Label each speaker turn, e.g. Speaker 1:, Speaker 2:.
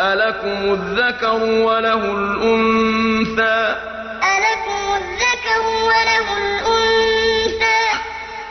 Speaker 1: أَلَكُمُ الذَّكَرُ وَلَهُ الْأُنثَىٰ